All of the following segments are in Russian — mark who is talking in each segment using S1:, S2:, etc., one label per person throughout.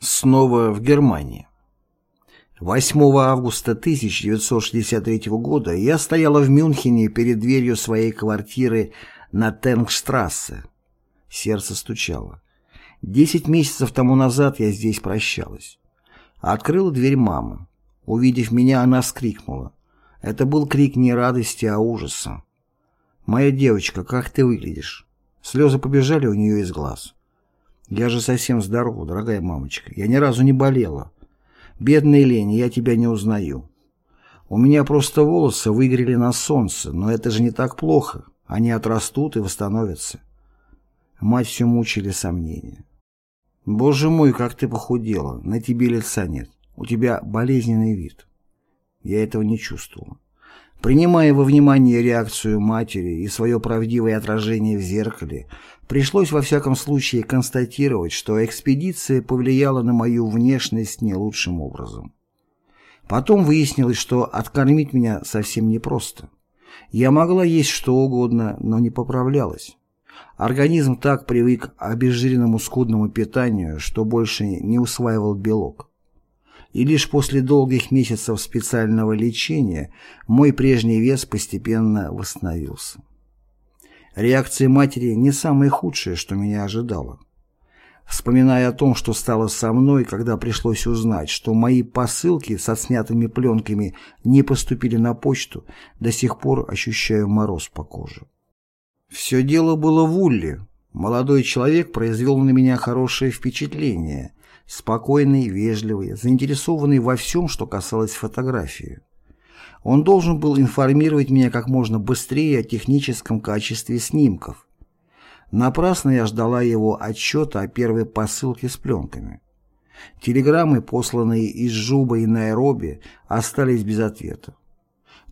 S1: Снова в Германии. 8 августа 1963 года я стояла в Мюнхене перед дверью своей квартиры на Тенгштрассе. Сердце стучало. Десять месяцев тому назад я здесь прощалась. Открыла дверь мамы. Увидев меня, она вскрикнула. Это был крик не радости, а ужаса. «Моя девочка, как ты выглядишь?» Слезы побежали у нее из глаз. Я же совсем здорова, дорогая мамочка. Я ни разу не болела. Бедная Лени, я тебя не узнаю. У меня просто волосы выгорели на солнце, но это же не так плохо. Они отрастут и восстановятся. Мать все мучили сомнения. Боже мой, как ты похудела. На тебе лица нет. У тебя болезненный вид. Я этого не чувствовала. Принимая во внимание реакцию матери и свое правдивое отражение в зеркале, пришлось во всяком случае констатировать, что экспедиция повлияла на мою внешность не лучшим образом. Потом выяснилось, что откормить меня совсем непросто. Я могла есть что угодно, но не поправлялась. Организм так привык к обезжиренному скудному питанию, что больше не усваивал белок и лишь после долгих месяцев специального лечения мой прежний вес постепенно восстановился. Реакция матери не самая худшая, что меня ожидало. Вспоминая о том, что стало со мной, когда пришлось узнать, что мои посылки со снятыми пленками не поступили на почту, до сих пор ощущаю мороз по коже. Все дело было в Улле. Молодой человек произвел на меня хорошее впечатление, спокойный, вежливый, заинтересованный во всем, что касалось фотографии. Он должен был информировать меня как можно быстрее о техническом качестве снимков. Напрасно я ждала его отчета о первой посылке с пленками. Телеграммы, посланные из Жуба и Найроби, остались без ответа.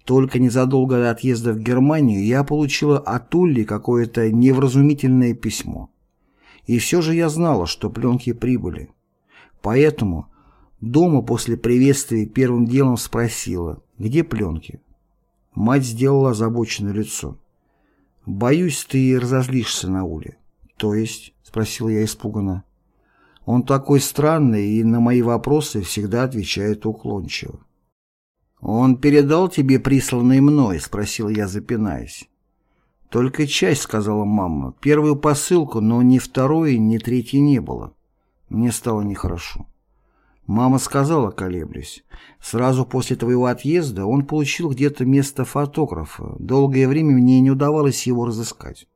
S1: Только незадолго до отъезда в Германию я получила от Улли какое-то невразумительное письмо. И все же я знала, что пленки прибыли. Поэтому дома после приветствия первым делом спросила, где пленки. Мать сделала озабоченное лицо. «Боюсь, ты разозлишься на Уле». «То есть?» — спросил я испуганно. Он такой странный и на мои вопросы всегда отвечает уклончиво. «Он передал тебе присланный мной?» — спросил я, запинаясь. «Только часть», — сказала мама. «Первую посылку, но ни второй, ни третьей не было». Мне стало нехорошо. Мама сказала, колеблясь. Сразу после твоего отъезда он получил где-то место фотографа. Долгое время мне не удавалось его разыскать.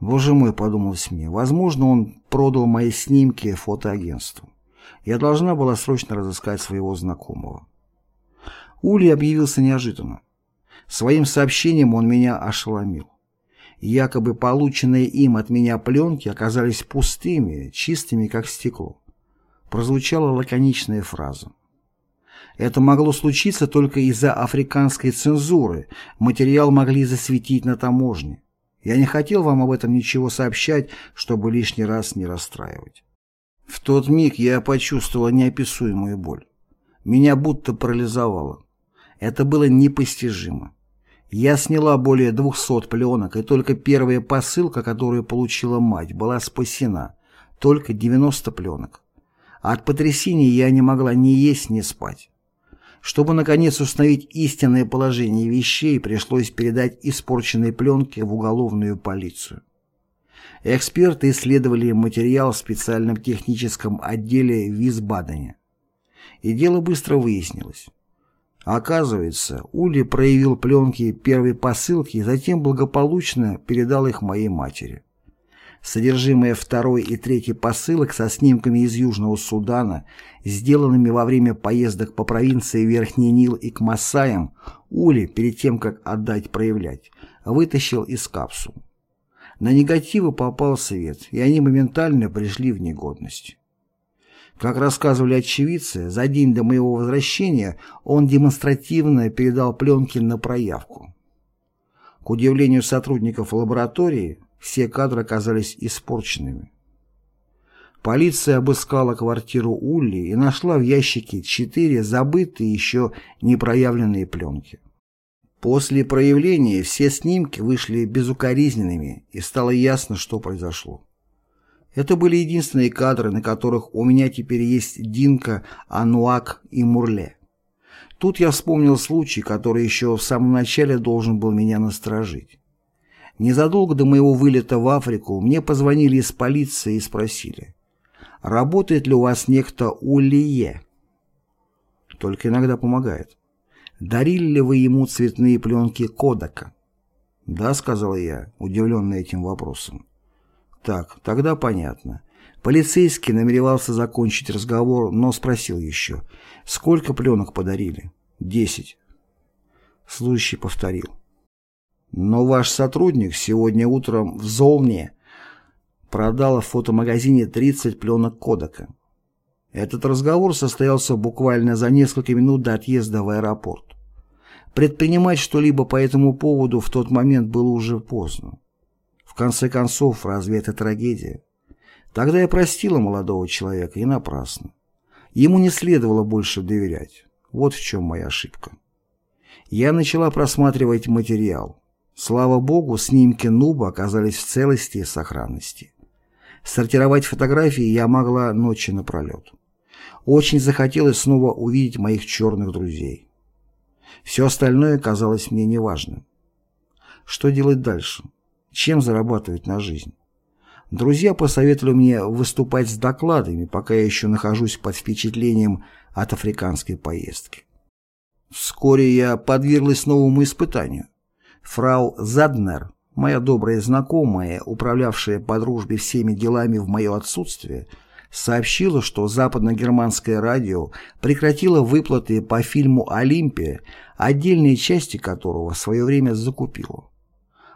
S1: Боже мой, подумалось мне, возможно, он продал мои снимки фотоагентству. Я должна была срочно разыскать своего знакомого. Ули объявился неожиданно. Своим сообщением он меня ошеломил. Якобы полученные им от меня пленки оказались пустыми, чистыми, как стекло. Прозвучала лаконичная фраза. Это могло случиться только из-за африканской цензуры. Материал могли засветить на таможне. Я не хотел вам об этом ничего сообщать, чтобы лишний раз не расстраивать. В тот миг я почувствовал неописуемую боль. Меня будто парализовало. Это было непостижимо. Я сняла более двухсот пленок, и только первая посылка, которую получила мать, была спасена. Только 90 пленок. От потрясения я не могла ни есть, ни спать. Чтобы, наконец, установить истинное положение вещей, пришлось передать испорченные пленки в уголовную полицию. Эксперты исследовали материал в специальном техническом отделе в Висбадене. И дело быстро выяснилось. Оказывается, Ули проявил пленки первой посылки и затем благополучно передал их моей матери. Содержимое второй и третьей посылок со снимками из Южного Судана, сделанными во время поездок по провинции Верхний Нил и к Масаям, Ули, перед тем, как отдать проявлять, вытащил из капсул. На негативы попал свет, и они моментально пришли в негодность. Как рассказывали очевидцы, за день до моего возвращения он демонстративно передал пленки на проявку. К удивлению сотрудников лаборатории, все кадры оказались испорченными. Полиция обыскала квартиру Улли и нашла в ящике четыре забытые еще не проявленные пленки. После проявления все снимки вышли безукоризненными и стало ясно, что произошло. Это были единственные кадры, на которых у меня теперь есть Динка, Ануак и Мурле. Тут я вспомнил случай, который еще в самом начале должен был меня насторожить. Незадолго до моего вылета в Африку мне позвонили из полиции и спросили, работает ли у вас некто Улие? Только иногда помогает. Дарили ли вы ему цветные пленки Кодака? Да, сказал я, удивленный этим вопросом. Так, тогда понятно. Полицейский намеревался закончить разговор, но спросил еще, сколько пленок подарили? Десять. Служащий повторил. Но ваш сотрудник сегодня утром в Золне продал в фотомагазине 30 пленок Кодака. Этот разговор состоялся буквально за несколько минут до отъезда в аэропорт. Предпринимать что-либо по этому поводу в тот момент было уже поздно. В конце концов, разве это трагедия? Тогда я простила молодого человека и напрасно. Ему не следовало больше доверять. Вот в чем моя ошибка. Я начала просматривать материал. Слава богу, снимки Нуба оказались в целости и сохранности. Сортировать фотографии я могла ночи напролет. Очень захотелось снова увидеть моих черных друзей. Все остальное казалось мне неважным. Что делать дальше? Чем зарабатывать на жизнь. Друзья посоветовали мне выступать с докладами, пока я еще нахожусь под впечатлением от африканской поездки. Вскоре я подверглась новому испытанию. Фрау Заднер, моя добрая знакомая, управлявшая по дружбе всеми делами в мое отсутствие, сообщила, что западно-германское радио прекратило выплаты по фильму «Олимпия», отдельные части которого в свое время закупило.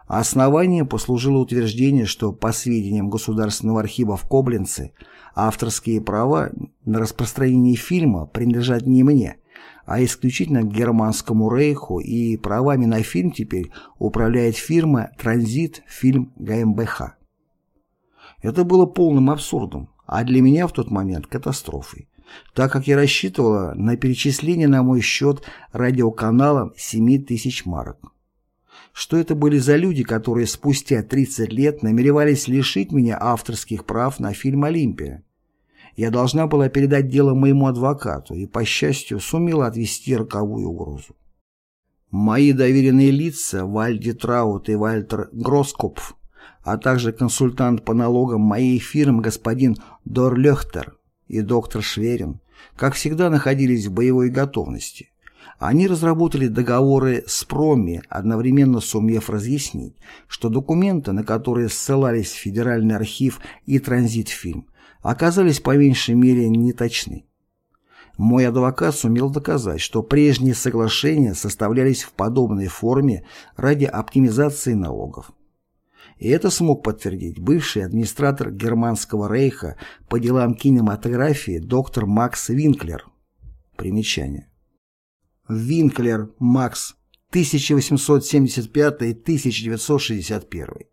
S1: Основанием послужило утверждение, что, по сведениям Государственного архива в Коблинце, авторские права на распространение фильма принадлежат не мне, а исключительно Германскому рейху, и правами на фильм теперь управляет фирма «Транзит Фильм ГМБХ». Это было полным абсурдом, а для меня в тот момент катастрофой, так как я рассчитывала на перечисление на мой счет радиоканала 7 тысяч марок что это были за люди, которые спустя 30 лет намеревались лишить меня авторских прав на фильм «Олимпия». Я должна была передать дело моему адвокату и, по счастью, сумела отвести роковую угрозу. Мои доверенные лица Вальди Траут и Вальтер Гроскопф, а также консультант по налогам моей фирмы господин Дорлехтер и доктор Шверин, как всегда находились в боевой готовности – они разработали договоры с Проми, одновременно сумев разъяснить, что документы, на которые ссылались Федеральный архив и Транзитфильм, оказались по меньшей мере неточны. Мой адвокат сумел доказать, что прежние соглашения составлялись в подобной форме ради оптимизации налогов. И это смог подтвердить бывший администратор Германского рейха по делам кинематографии доктор Макс Винклер. Примечание. Винклер Макс 1875-1961.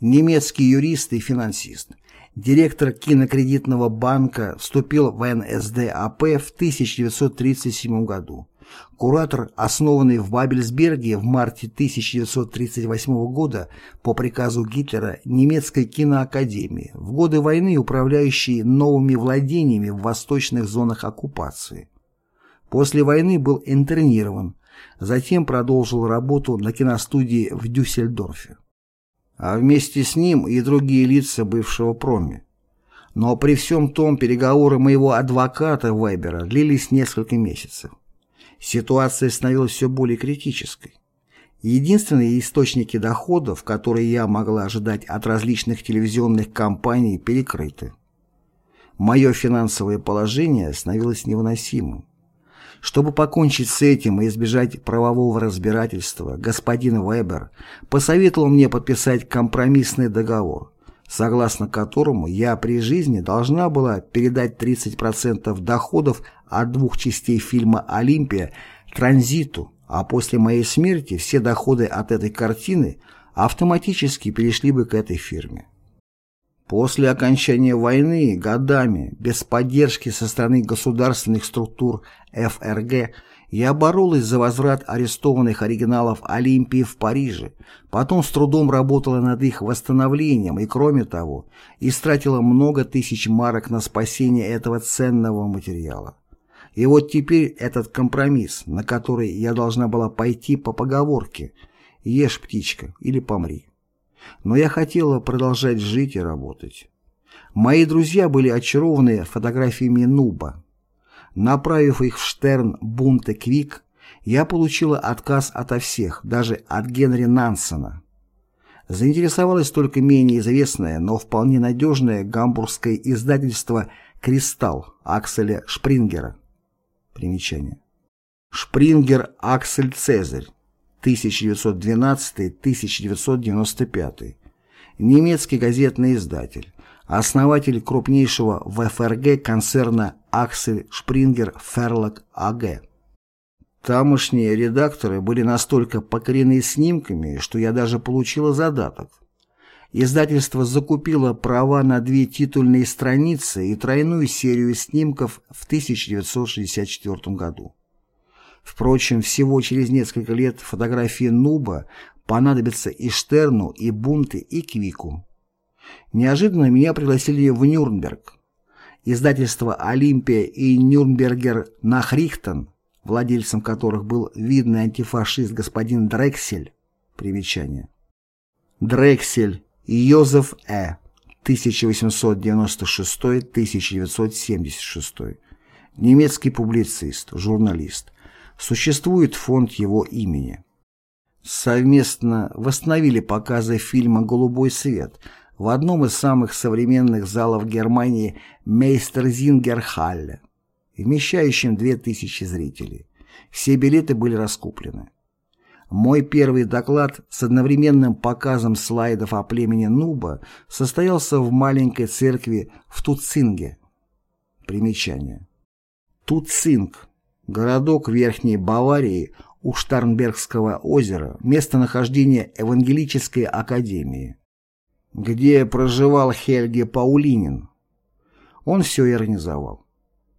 S1: Немецкий юрист и финансист. Директор кинокредитного банка вступил в НСДАП в 1937 году. Куратор, основанный в Бабельсберге в марте 1938 года по приказу Гитлера немецкой киноакадемии, в годы войны управляющий новыми владениями в восточных зонах оккупации. После войны был интернирован, затем продолжил работу на киностудии в Дюссельдорфе. А вместе с ним и другие лица бывшего проме. Но при всем том переговоры моего адвоката Вебера длились несколько месяцев. Ситуация становилась все более критической. Единственные источники доходов, которые я могла ожидать от различных телевизионных компаний, перекрыты. Мое финансовое положение становилось невыносимым. Чтобы покончить с этим и избежать правового разбирательства, господин Вебер посоветовал мне подписать компромиссный договор, согласно которому я при жизни должна была передать 30% доходов от двух частей фильма «Олимпия» транзиту, а после моей смерти все доходы от этой картины автоматически перешли бы к этой фирме. После окончания войны годами, без поддержки со стороны государственных структур ФРГ, Я боролась за возврат арестованных оригиналов Олимпии в Париже, потом с трудом работала над их восстановлением и, кроме того, истратила много тысяч марок на спасение этого ценного материала. И вот теперь этот компромисс, на который я должна была пойти по поговорке «Ешь, птичка, или помри». Но я хотела продолжать жить и работать. Мои друзья были очарованы фотографиями Нуба. Направив их в Штерн Бунте Квик, я получила отказ ото всех, даже от Генри Нансена. Заинтересовалось только менее известное, но вполне надежное гамбургское издательство «Кристалл» Акселя Шпрингера. Примечание. Шпрингер Аксель Цезарь, 1912-1995. Немецкий газетный издатель основатель крупнейшего в ФРГ концерна Аксель Шпрингер Ферлок АГ. Тамошние редакторы были настолько покорены снимками, что я даже получила задаток. Издательство закупило права на две титульные страницы и тройную серию снимков в 1964 году. Впрочем, всего через несколько лет фотографии Нуба понадобятся и Штерну, и Бунте, и Квику. Неожиданно меня пригласили в Нюрнберг. Издательство «Олимпия» и «Нюрнбергер Нахрихтен», владельцем которых был видный антифашист господин Дрексель, примечание. Дрексель Йозеф Э. 1896-1976. Немецкий публицист, журналист. Существует фонд его имени. Совместно восстановили показы фильма «Голубой свет», в одном из самых современных залов Германии Мейстерзингерхалле, вмещающем 2000 зрителей. Все билеты были раскуплены. Мой первый доклад с одновременным показом слайдов о племени Нуба состоялся в маленькой церкви в Туцинге. Примечание. Туцинг – городок Верхней Баварии у Штарнбергского озера, местонахождение Евангелической академии где проживал Хельге Паулинин. Он все и организовал.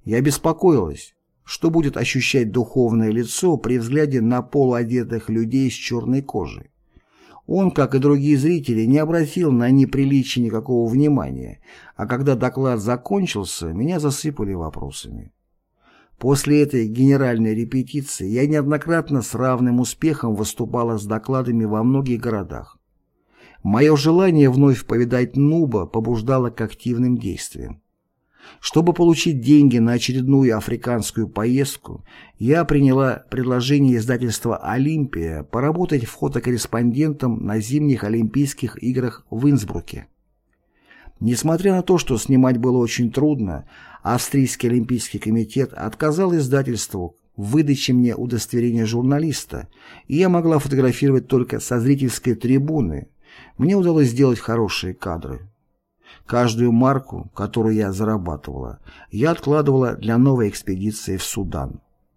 S1: Я беспокоилась, что будет ощущать духовное лицо при взгляде на полуодетых людей с черной кожей. Он, как и другие зрители, не обратил на неприличие никакого внимания, а когда доклад закончился, меня засыпали вопросами. После этой генеральной репетиции я неоднократно с равным успехом выступала с докладами во многих городах. Мое желание вновь повидать Нуба побуждало к активным действиям. Чтобы получить деньги на очередную африканскую поездку, я приняла предложение издательства «Олимпия» поработать фотокорреспондентом на зимних Олимпийских играх в Инсбруке. Несмотря на то, что снимать было очень трудно, Австрийский Олимпийский комитет отказал издательству в выдаче мне удостоверения журналиста, и я могла фотографировать только со зрительской трибуны, мне удалось сделать хорошие кадры. Каждую марку, которую я зарабатывала, я откладывала для новой экспедиции в Судан.